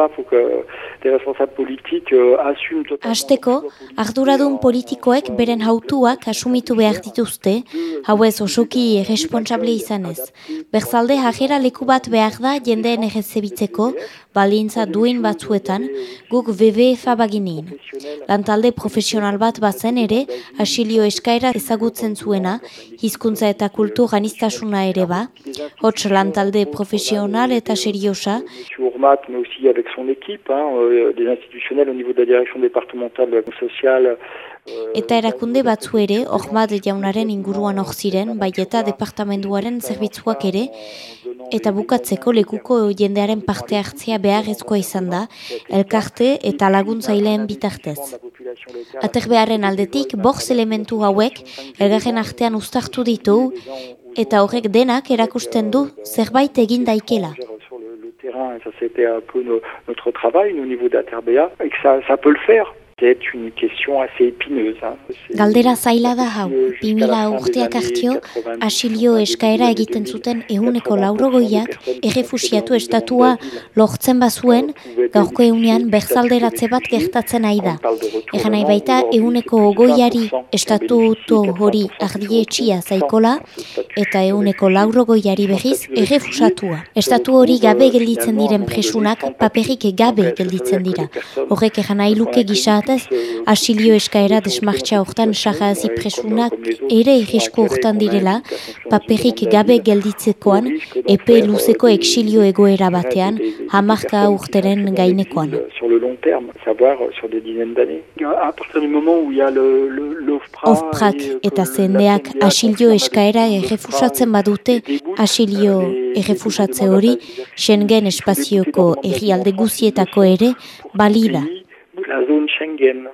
déjà, faut que des responsables politiques euh, assument totalement... Azteko, arduradun politikoek beren hautuak asumitu behar dituzte, hau ez osoki responsable izanez. Berzalde hajera leku bat behar da jendeen errezebitzeko, balintza duin batzuetan, guk WWF baginin. Lantalde profesional bat bazen ere, asilio eskaera ezagutzen zuena, hizkuntza eta kultur anistasuna ere ba, hots lantalde profesional eta seriosa, Ourmat, mais aussi avec son équipe, hein, euh, des institutionnels au niveau de la direction départementale sociale. euh, Eta erakunde batzu ere, Ormad jaunaren inguruan hor ziren, bai eta departamenduaren zerbitzuak ere, eta bukatzeko lekuko jendearen parte hartzea beharrezkoa izan da, elkarte eta laguntzaileen bitartez. Aterbearen aldetik, borz elementu hauek, elgarren artean uztartu ditu, eta horrek denak erakusten du zerbait egin daikela. Ça c'était un peu no- notre travail au niveau d'Aterbea, et que ça peut le faire. C'est une question assez épineuse. Hein. C'est- Galdera zaila da hau, Jusqu'à la 2000 fin des urteak hartio, 90, asilio eskaera egiten zuten ehuneko laurogoiak, errefusiatu estatua lortzen bazuen, gaurko ehunean berzalderatze bat gertatzen nahi da. Egan nahi baita ehuneko ogoiari estatuto hori ardietxia zaikola, eta ehuneko laurogoiari berriz errefusatua. Estatu hori gabe gelditzen diren presunak paperik gabe gelditzen dira. Horrek egan nahi luke gisatez, asilio eskaera desmartxa hortan sahazi presunak ere irrisko hortan direla, paperik gabe gelditzekoan, epe luzeko exilio egoera batean, hamarka urteren gainekoan. Ofprak et, eta zendeak asilio eskaera errefusatzen badute, asilio errefusatze hori Schengen espazioko herrialde guzietako ere balida. La zone Schengen.